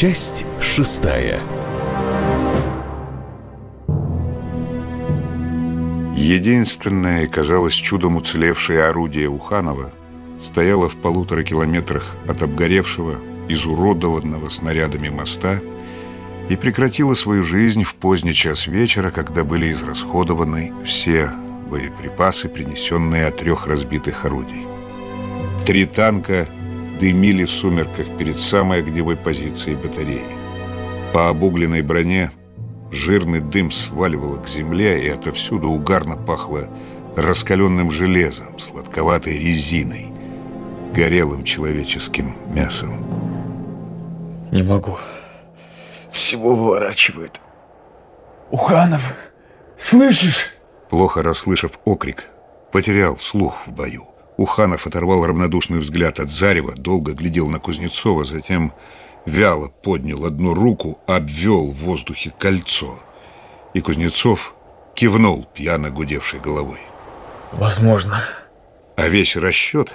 Часть шестая. Единственное, казалось чудом уцелевшее орудие Уханова стояло в полутора километрах от обгоревшего, изуродованного снарядами моста и прекратило свою жизнь в поздний час вечера, когда были израсходованы все боеприпасы, принесенные от трех разбитых орудий. Три танка – дымили в сумерках перед самой огневой позицией батареи. По обугленной броне жирный дым сваливало к земле, и отовсюду угарно пахло раскаленным железом, сладковатой резиной, горелым человеческим мясом. Не могу. Всего выворачивает. Уханов, слышишь? Плохо расслышав окрик, потерял слух в бою. Уханов оторвал равнодушный взгляд от Зарева, долго глядел на Кузнецова, затем вяло поднял одну руку, обвел в воздухе кольцо. И Кузнецов кивнул пьяно гудевшей головой. Возможно. А весь расчет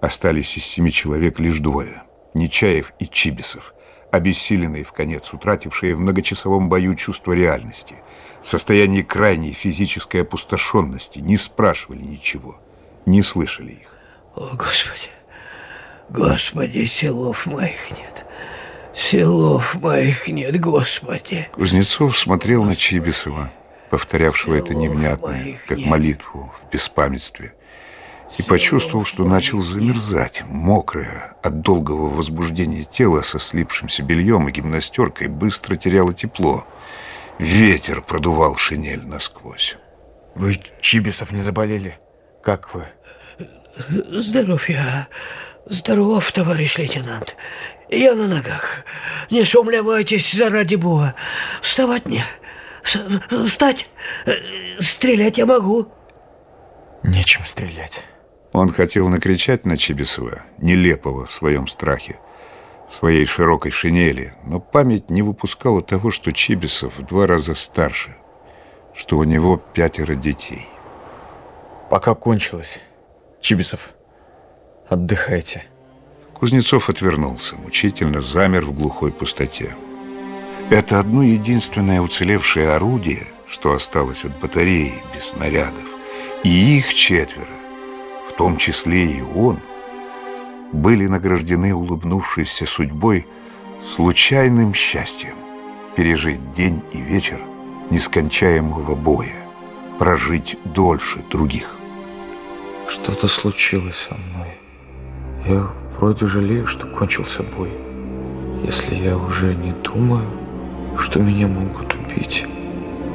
остались из семи человек лишь двое. Нечаев и Чибисов, обессиленные в конец, утратившие в многочасовом бою чувство реальности, в состоянии крайней физической опустошенности, не спрашивали ничего – не слышали их. О, Господи! Господи, селов моих нет! Селов моих нет, Господи! Кузнецов смотрел на Чибисова, повторявшего селов это невнятное, как нет. молитву в беспамятстве, и почувствовал, что начал замерзать, мокрое от долгого возбуждения тело со слипшимся бельем и гимнастеркой быстро теряло тепло. Ветер продувал шинель насквозь. Вы, Чибисов, не заболели? Как вы? Здоров я. Здоров, товарищ лейтенант. Я на ногах. Не сумлевайтесь заради Бога. Вставать не. Встать. Стрелять я могу. Нечем стрелять. Он хотел накричать на Чебисова, нелепого в своем страхе, в своей широкой шинели, но память не выпускала того, что Чебисов в два раза старше, что у него пятеро детей. Пока кончилось. Чибисов, отдыхайте. Кузнецов отвернулся, мучительно замер в глухой пустоте. Это одно единственное уцелевшее орудие, что осталось от батареи без снарядов. И их четверо, в том числе и он, были награждены улыбнувшейся судьбой случайным счастьем пережить день и вечер нескончаемого боя, прожить дольше других. Что-то случилось со мной. Я вроде жалею, что кончился бой. Если я уже не думаю, что меня могут убить,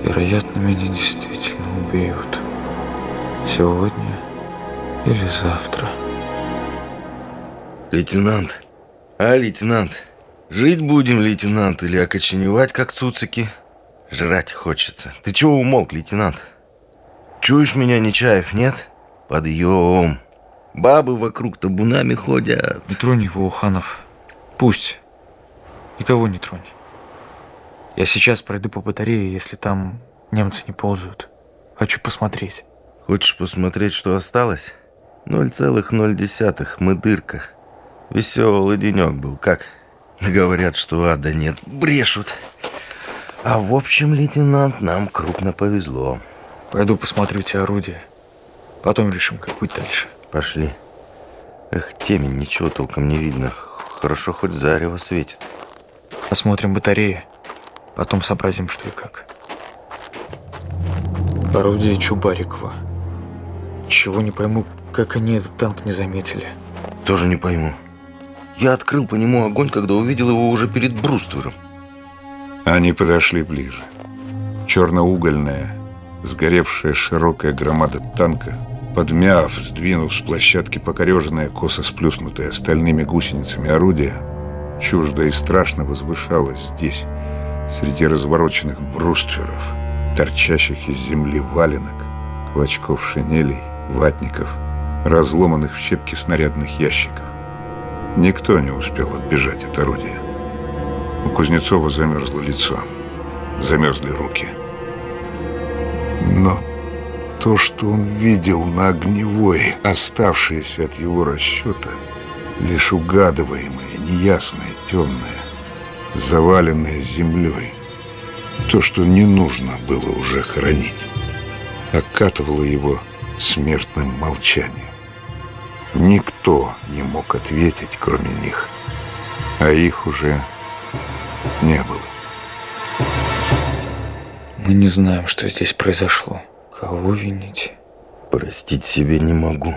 вероятно, меня действительно убьют. Сегодня или завтра. Лейтенант, а, лейтенант, жить будем, лейтенант, или окоченевать, как цуцики? Жрать хочется. Ты чего умолк, лейтенант? Чуешь меня, Нечаев, нет? Подъем. Бабы вокруг табунами ходят. Не тронь его, Уханов. Пусть. Никого не тронь. Я сейчас пройду по батарее, если там немцы не ползают. Хочу посмотреть. Хочешь посмотреть, что осталось? 0,0. Мы дырка. Веселый денек был. Как? Говорят, что ада нет. Брешут. А в общем, лейтенант, нам крупно повезло. Пойду посмотрю те орудия. Потом решим, как быть дальше. Пошли. Эх, темень, ничего толком не видно. Хорошо, хоть зарево светит. Осмотрим батареи. Потом сообразим, что и как. Орудие Чубарикова. Чего не пойму, как они этот танк не заметили. Тоже не пойму. Я открыл по нему огонь, когда увидел его уже перед бруствером. Они подошли ближе. Черноугольная, сгоревшая широкая громада танка – Подмяв, сдвинув с площадки покореженное косо сплюснутое стальными гусеницами орудие, чуждо и страшно возвышалось здесь, среди развороченных брустверов, торчащих из земли валенок, клочков шинелей, ватников, разломанных в щепки снарядных ящиков. Никто не успел отбежать от орудия. У Кузнецова замерзло лицо, замерзли руки. Но то, что он видел на огневой, оставшееся от его расчета, лишь угадываемое, неясное, темное, заваленное землей. То, что не нужно было уже хранить, окатывало его смертным молчанием. Никто не мог ответить, кроме них, а их уже не было. Мы не знаем, что здесь произошло. Кого винить? Простить себе не могу.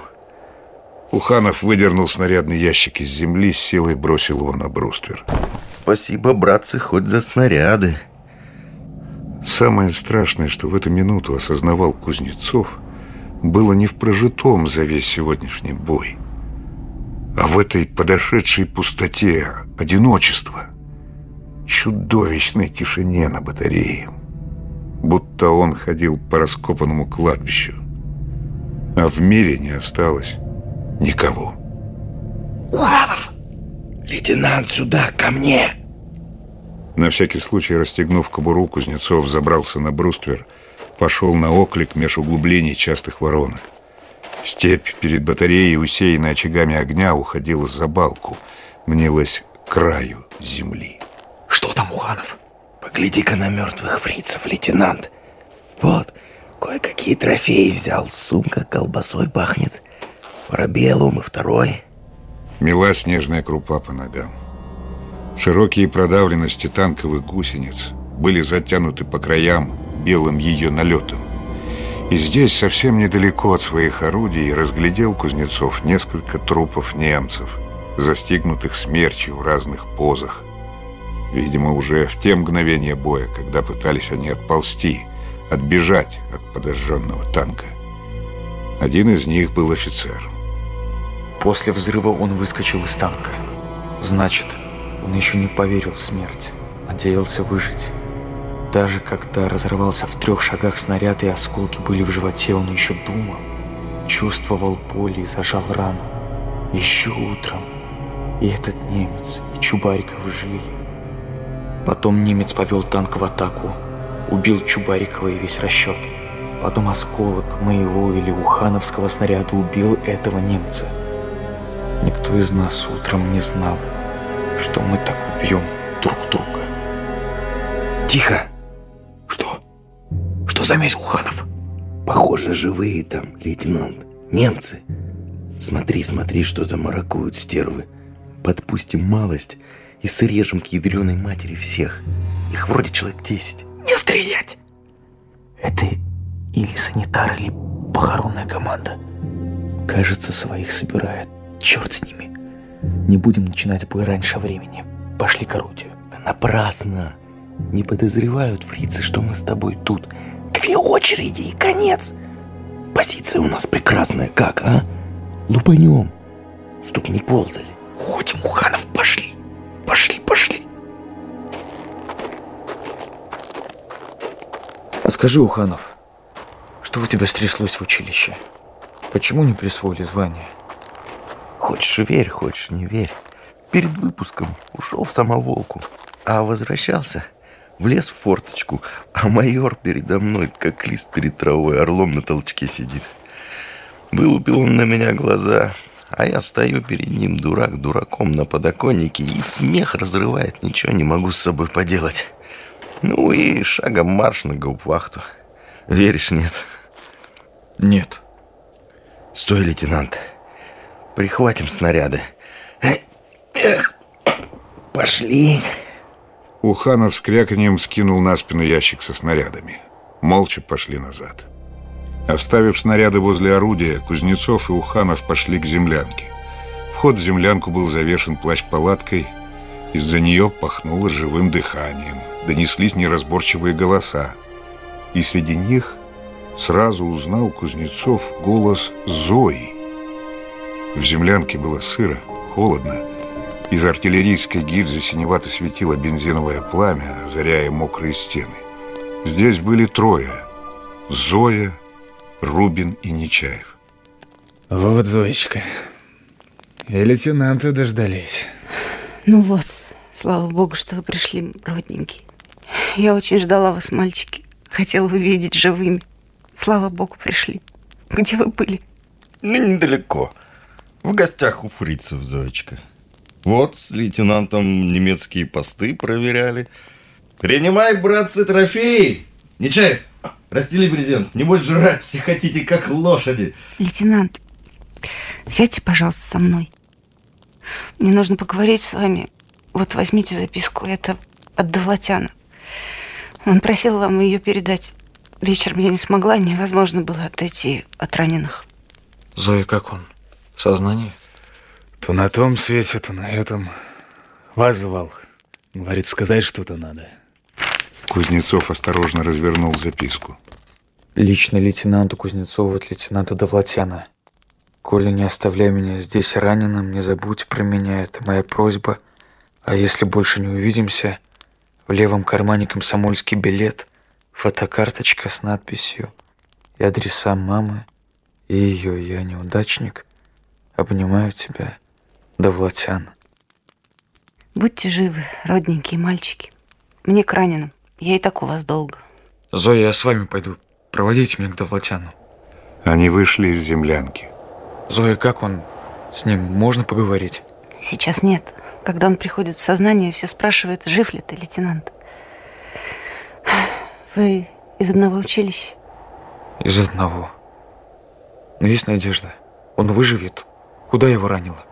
Уханов выдернул снарядный ящик из земли, с силой бросил его на бруствер. Спасибо, братцы, хоть за снаряды. Самое страшное, что в эту минуту осознавал Кузнецов, было не в прожитом за весь сегодняшний бой, а в этой подошедшей пустоте одиночества, чудовищной тишине на батарее будто он ходил по раскопанному кладбищу. А в мире не осталось никого. Уханов, Лейтенант, сюда, ко мне!» На всякий случай, расстегнув кобуру, Кузнецов забрался на бруствер, пошел на оклик меж углублений частых воронок. Степь перед батареей, усеянная очагами огня, уходила за балку, мнилась краю земли. «Что там, Уханов?» Погляди-ка на мертвых фрицев, лейтенант. Вот, кое-какие трофеи взял. Сумка колбасой пахнет. Пробелум и второй. Мила снежная крупа по ногам. Широкие продавленности танковых гусениц были затянуты по краям белым ее налетом. И здесь, совсем недалеко от своих орудий, разглядел Кузнецов несколько трупов немцев, застигнутых смертью в разных позах, Видимо, уже в те мгновения боя, когда пытались они отползти, отбежать от подожженного танка. Один из них был офицер. После взрыва он выскочил из танка. Значит, он еще не поверил в смерть, надеялся выжить. Даже когда разорвался в трех шагах снаряд и осколки были в животе, он еще думал, чувствовал боль и зажал рану. Еще утром и этот немец, и Чубариков жили. Потом немец повел танк в атаку. Убил Чубарикова и весь расчет. Потом осколок моего или ухановского снаряда убил этого немца. Никто из нас утром не знал, что мы так убьем друг друга. Тихо! Что? Что заметил Уханов? Похоже, живые там, лейтенант. Немцы. Смотри, смотри, что там маракуют стервы. Подпустим малость, и сырежемки ядреной матери всех. Их вроде человек 10. Не стрелять! Это или санитар, или похоронная команда. Кажется, своих собирает. Черт с ними. Не будем начинать бой раньше времени. Пошли к орудию. Напрасно. Не подозревают фрицы, что мы с тобой тут. Две очереди и конец. Позиция у нас прекрасная, как, а? Ну, Лупанем, чтоб не ползали. Хоть, Муханов, пошли. پشلی پشلی А скажи, Уханов, что у тебя стряслось в училище? Почему не присвоили звание? Хочешь верь, хочешь не верь. Перед выпуском ушел в самоволку, а возвращался в лес в форточку, а майор передо мной, как лист перед травой, орлом на толчке сидит. Вылупил он на меня глаза, а я стою перед ним дурак дураком на подоконнике, и смех разрывает, ничего не могу с собой поделать. Ну и шагом марш на гауптвахту. Веришь, нет? Нет. Стой, лейтенант. Прихватим снаряды. Эх, пошли. Уханов с кряканьем скинул на спину ящик со снарядами. Молча пошли назад. — Оставив снаряды возле орудия, Кузнецов и Уханов пошли к землянке. Вход в землянку был завешен плащ-палаткой. Из-за нее пахнуло живым дыханием. Донеслись неразборчивые голоса. И среди них сразу узнал Кузнецов голос Зои. В землянке было сыро, холодно. Из артиллерийской гильзы синевато светило бензиновое пламя, озаряя мокрые стены. Здесь были трое. Зоя, Рубин и Нечаев. Вот, Зоечка, И лейтенанты дождались. Ну вот, слава богу, что вы пришли, родненький. Я очень ждала вас, мальчики. Хотела увидеть живыми. Слава богу, пришли. Где вы были? Ну, недалеко. В гостях у фрицев, Зоечка. Вот, с лейтенантом немецкие посты проверяли. Принимай, братцы, трофеи! Нечаев, Растили брезент, не будь жрать, все хотите, как лошади. Лейтенант, сядьте, пожалуйста, со мной. Мне нужно поговорить с вами. Вот возьмите записку, это от Довлатяна. Он просил вам ее передать. Вечером я не смогла, невозможно было отойти от раненых. Зоя, как он? В сознании? То на том свете, то на этом. Вас звал. Говорит, сказать что-то надо. Кузнецов осторожно развернул записку. Лично лейтенанту Кузнецову от лейтенанта Довлатяна. Коли не оставляй меня здесь раненым, не забудь про меня, это моя просьба. А если больше не увидимся, в левом кармане комсомольский билет, фотокарточка с надписью и адреса мамы, и ее я неудачник. Обнимаю тебя, Довлатян. Будьте живы, родненькие мальчики. Мне к раненым. Я и так у вас долго. Зоя, я с вами пойду. Проводите меня к Довлатяну. Они вышли из землянки. Зоя, как он? С ним можно поговорить? Сейчас нет. Когда он приходит в сознание, все спрашивают, жив ли ты, лейтенант. Вы из одного училища? Из одного. Но есть надежда. Он выживет. Куда его ранило?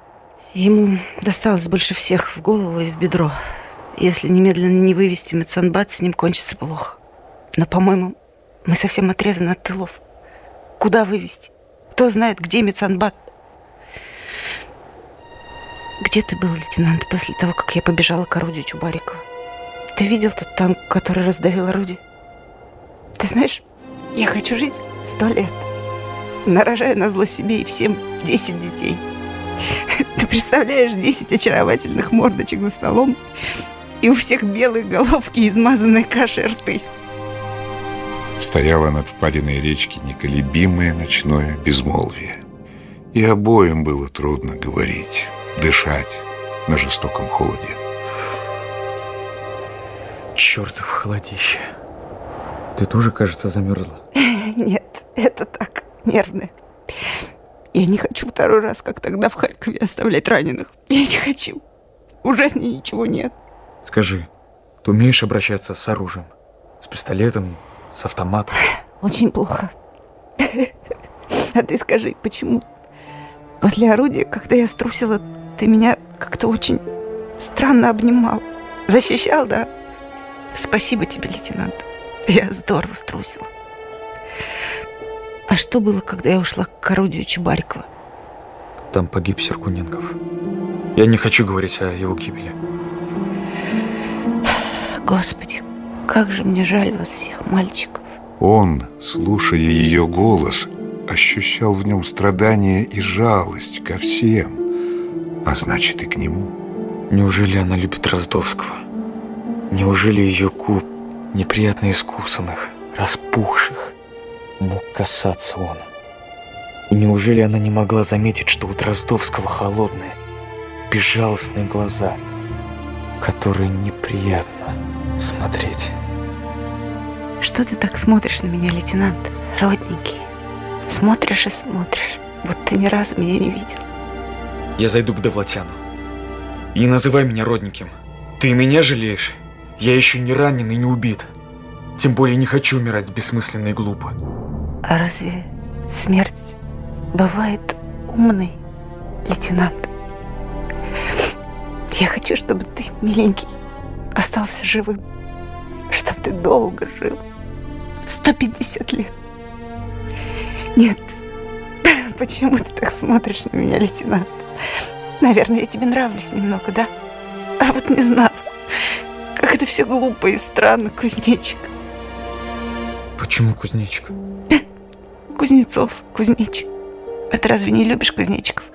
Ему досталось больше всех в голову и в бедро. Если немедленно не вывести Мецанбат, с ним кончится плохо. Но, по-моему, мы совсем отрезаны от тылов. Куда вывести? Кто знает, где Мецанбат? Где ты был, лейтенант, после того, как я побежала к орудию Чубарикова? Ты видел тот танк, который раздавил орудие? Ты знаешь, я хочу жить сто лет. Нарожаю на зло себе и всем 10 детей. Ты представляешь 10 очаровательных мордочек за столом и у всех белые головки, измазанные кашей рты. Стояло над впадиной речки неколебимое ночное безмолвие. И обоим было трудно говорить, дышать на жестоком холоде. Чертов холодище. Ты тоже, кажется, замерзла. Нет, это так, нервное. Я не хочу второй раз, как тогда в Харькове, оставлять раненых. Я не хочу. Ужаснее ничего нет. Скажи, ты умеешь обращаться с оружием? С пистолетом, с автоматом? Очень плохо. А ты скажи, почему? После орудия, когда я струсила, ты меня как-то очень странно обнимал. Защищал, да? Спасибо тебе, лейтенант. Я здорово струсила. А что было, когда я ушла к орудию Чебарькова? Там погиб Серкуненков. Я не хочу говорить о его гибели. Господи, как же мне жаль вас всех, мальчиков. Он, слушая ее голос, ощущал в нем страдание и жалость ко всем, а значит и к нему. Неужели она любит Роздовского? Неужели ее губ, неприятно искусанных, распухших, мог касаться он? И неужели она не могла заметить, что у Дроздовского холодные, безжалостные глаза, которые неприятно смотреть. Что ты так смотришь на меня, лейтенант, родненький? Смотришь и смотришь, вот ты ни разу меня не видел. Я зайду к Довлатяну. Не называй меня родненьким. Ты меня жалеешь? Я еще не ранен и не убит. Тем более не хочу умирать бессмысленно и глупо. А разве смерть бывает умной, лейтенант? Я хочу, чтобы ты, миленький, остался живым, чтоб ты долго жил. 150 лет. Нет, почему ты так смотришь на меня, лейтенант? Наверное, я тебе нравлюсь немного, да? А вот не знал, как это все глупо и странно, кузнечик. Почему кузнечик? Кузнецов, кузнечик. А ты разве не любишь кузнечиков?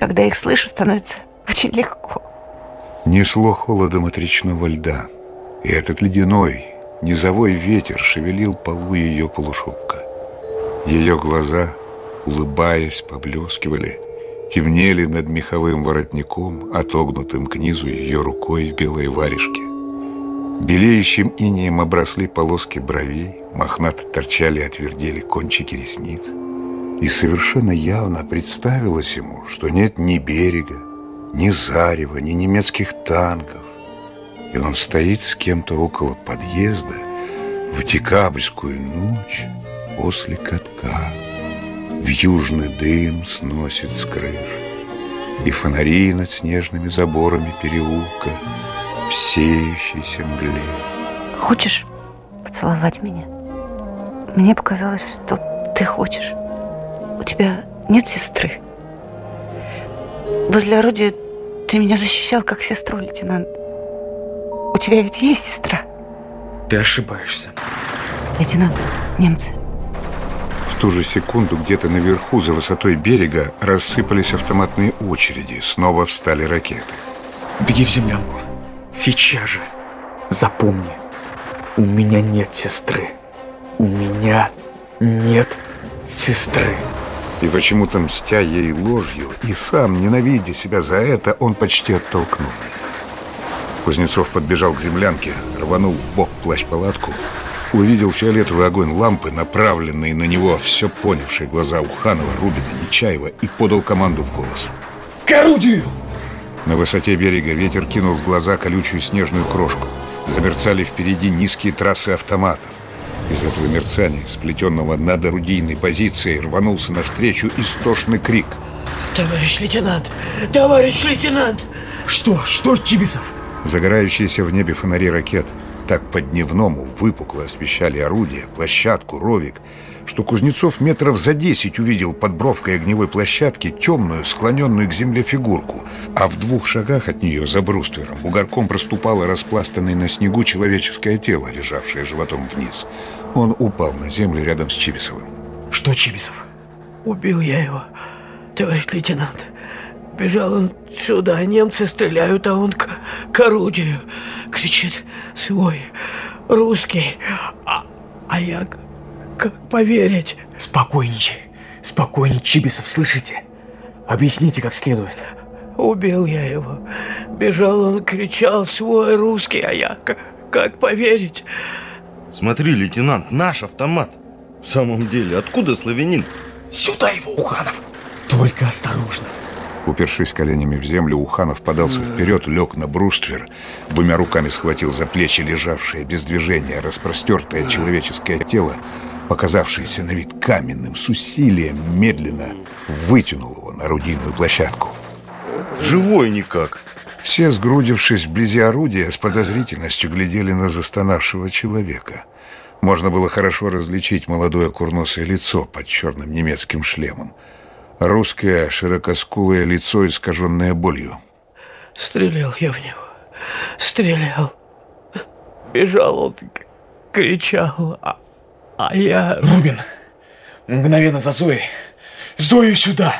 Когда их слышу, становится очень легко. Несло холодом от речного льда, и этот ледяной, низовой ветер шевелил полу ее полушубка. Ее глаза, улыбаясь, поблескивали, темнели над меховым воротником, отогнутым к низу ее рукой в белой варежке. Белеющим инеем обросли полоски бровей, мохнато торчали и отвердели кончики ресниц. И совершенно явно представилось ему, что нет ни берега, ни зарева, ни немецких танков. И он стоит с кем-то около подъезда в декабрьскую ночь после катка. В южный дым сносит с крыш. И фонари над снежными заборами переулка в сеющейся мгле. Хочешь поцеловать меня? Мне показалось, что ты хочешь. У тебя нет сестры возле орудия ты меня защищал как сестру, лейтенант. У тебя ведь есть сестра? Ты ошибаешься. Лейтенант, немцы. В ту же секунду где-то наверху, за высотой берега, рассыпались автоматные очереди. Снова встали ракеты. Беги в землянку. Сейчас же. Запомни, у меня нет сестры. У меня нет сестры. И почему-то, мстя ей ложью и сам ненавидя себя за это, он почти оттолкнул. Кузнецов подбежал к землянке, рванул бок плащ-палатку, увидел фиолетовый огонь лампы, направленные на него все понявшие глаза Уханова, Рубина, Нечаева и подал команду в голос. «К орудию!» На высоте берега ветер кинул в глаза колючую снежную крошку. Замерцали впереди низкие трассы автоматов. Из этого мерцания, сплетенного над орудийной позицией, рванулся навстречу истошный крик. «Товарищ лейтенант! Товарищ лейтенант!» «Что? Что, Чибисов?» Загорающиеся в небе фонари ракет – так по-дневному выпукло освещали орудия, площадку, ровик, что Кузнецов метров за десять увидел под бровкой огневой площадки темную, склоненную к земле фигурку, а в двух шагах от нее за бруствером бугорком проступало распластанное на снегу человеческое тело, лежавшее животом вниз. Он упал на землю рядом с Чибисовым. Что Чибисов? Убил я его, товарищ лейтенант. Бежал он сюда, немцы стреляют, а он к, к орудию. Кричит свой русский. А, а я как поверить? Спокойничай, спокойней, Чибисов, слышите? Объясните как следует. Убил я его. Бежал он, кричал свой русский, а я как, как поверить? Смотри, лейтенант, наш автомат. В самом деле, откуда славянин? Сюда его, Уханов! Только осторожно. Упершись коленями в землю, Уханов подался вперед, лег на бруствер, двумя руками схватил за плечи лежавшее без движения распростертое человеческое тело, показавшееся на вид каменным, с усилием медленно вытянул его на орудийную площадку. «Живой никак!» Все, сгрудившись вблизи орудия, с подозрительностью глядели на застонавшего человека. Можно было хорошо различить молодое курносое лицо под черным немецким шлемом. Русское широкоскулая лицо, искаженное болью. Стрелял я в него. Стрелял. Бежал он, кричал, а, а я... Рубин, мгновенно за Зоей. Зою сюда!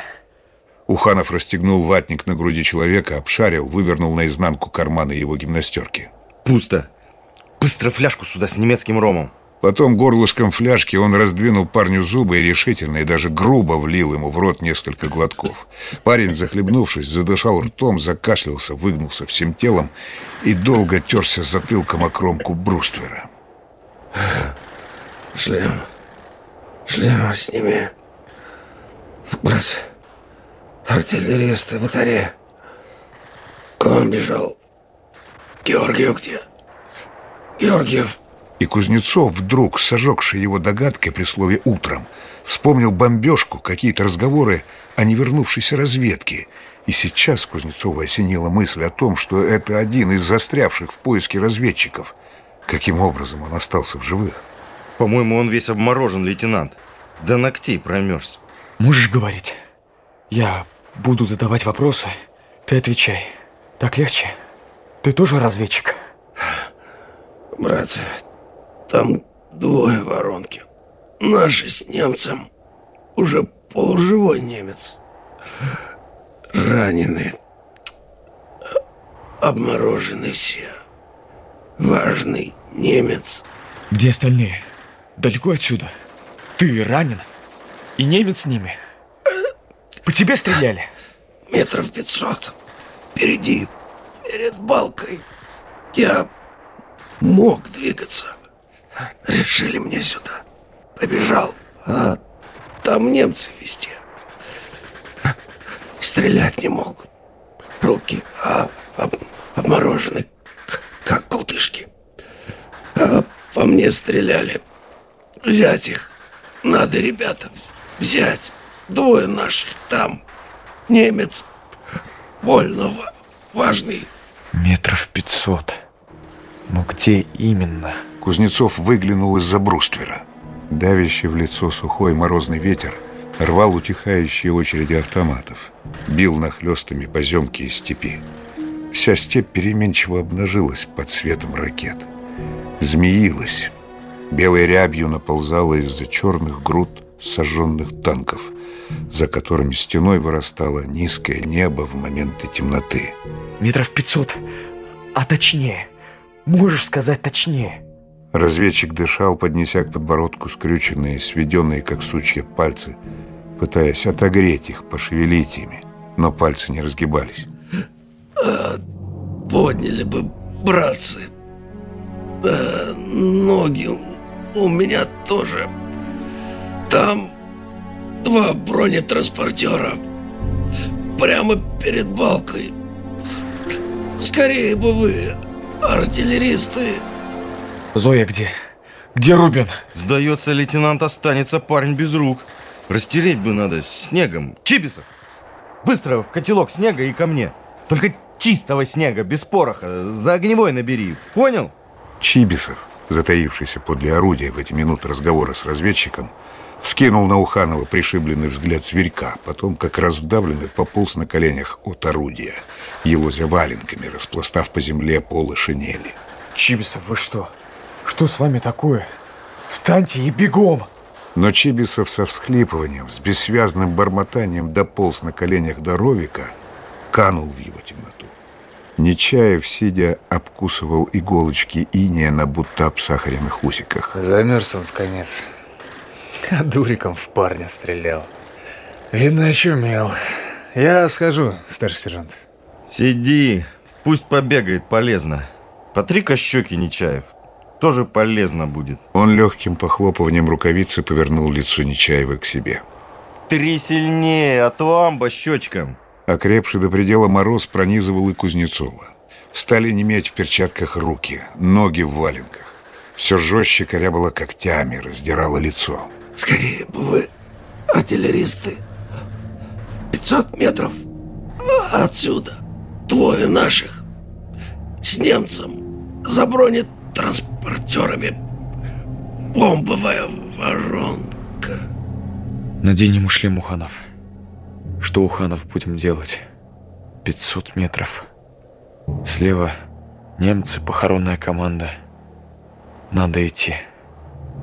Уханов расстегнул ватник на груди человека, обшарил, вывернул наизнанку карманы его гимнастерки. Пусто. Быстро фляжку сюда с немецким ромом. Потом горлышком фляжки он раздвинул парню зубы и решительно и даже грубо влил ему в рот несколько глотков. Парень, захлебнувшись, задышал ртом, закашлялся, выгнулся всем телом и долго терся затылком о кромку бруствера. «Шлем! Шлем сними! Брось! Артиллеристы, батарея! К вам бежал! Георгиев где? Георгиев!» И Кузнецов вдруг, сожегший его догадкой при слове «утром», вспомнил бомбежку, какие-то разговоры о невернувшейся разведке. И сейчас Кузнецова осенила мысль о том, что это один из застрявших в поиске разведчиков. Каким образом он остался в живых? По-моему, он весь обморожен, лейтенант. До ногтей промерз. Можешь говорить? Я буду задавать вопросы, ты отвечай. Так легче? Ты тоже разведчик? Братцы, там двое воронки. Наши с немцем. Уже полуживой немец. Ранены. Обморожены все. Важный немец. Где остальные? Далеко отсюда. Ты ранен. И немец с ними. По тебе стреляли? Метров пятьсот. Впереди, перед балкой. Я мог двигаться решили мне сюда. Побежал, а там немцы везде. Стрелять не мог. Руки а, об, обморожены, как култышки. А по мне стреляли. Взять их. Надо, ребята, взять. Двое наших там. Немец. больного Важный. Метров пятьсот. Но где именно? — Кузнецов выглянул из-за бруствера. Давящий в лицо сухой морозный ветер рвал утихающие очереди автоматов, бил нахлёстами поземки и степи. Вся степь переменчиво обнажилась под светом ракет. Змеилась. Белой рябью наползала из-за черных груд сожженных танков, за которыми стеной вырастало низкое небо в моменты темноты. Метров пятьсот, а точнее, можешь сказать точнее – Разведчик дышал, поднеся к подбородку скрюченные, сведенные, как сучья, пальцы, пытаясь отогреть их, пошевелить ими, но пальцы не разгибались. А, подняли бы, братцы. А, ноги у меня тоже. Там два бронетранспортера. Прямо перед балкой. Скорее бы вы, артиллеристы, Зоя где? Где Рубин? Сдается, лейтенант останется парень без рук. Растереть бы надо снегом. Чибисов! Быстро в котелок снега и ко мне. Только чистого снега, без пороха. За огневой набери. Понял? Чибисов, затаившийся подле орудия в эти минуты разговора с разведчиком, вскинул на Уханова пришибленный взгляд зверька, потом, как раздавленный, пополз на коленях от орудия, елозя валенками, распластав по земле полы шинели. Чибисов, вы что? Что с вами такое? Встаньте и бегом! Но Чибисов со всхлипыванием, с бессвязным бормотанием дополз на коленях до Ровика, канул в его темноту. Нечаев, сидя, обкусывал иголочки иния на будто обсахаренных усиках. Замерз он в конец. А дуриком в парня стрелял. Видно, очумел. Я схожу, старший сержант. Сиди, пусть побегает полезно. Потри-ка щеки, Нечаев. Тоже полезно будет. Он легким похлопыванием рукавицы повернул лицо Нечаева к себе. Три сильнее, а то амба щечком. Окрепший до предела мороз пронизывал и Кузнецова. Стали неметь в перчатках руки, ноги в валенках. Все жестче корябало когтями, раздирало лицо. Скорее бы вы, артиллеристы, 500 метров отсюда. Двое наших с немцем забронит транспорт партнерами бомбовая воронка. На день Муханов. Что, у Ханов будем делать? 500 метров. Слева немцы, похоронная команда. Надо идти.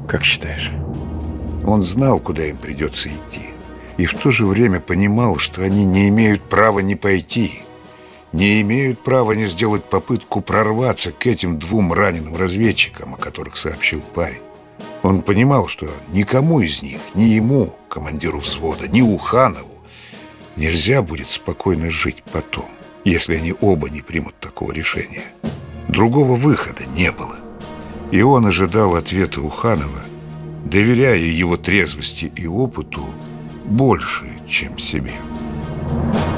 Как считаешь? Он знал, куда им придется идти. И в то же время понимал, что они не имеют права не пойти не имеют права не сделать попытку прорваться к этим двум раненым разведчикам, о которых сообщил парень. Он понимал, что никому из них, ни ему, командиру взвода, ни Уханову, нельзя будет спокойно жить потом, если они оба не примут такого решения. Другого выхода не было. И он ожидал ответа Уханова, доверяя его трезвости и опыту больше, чем себе. Thank you.